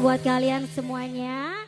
buat kalian semuanya.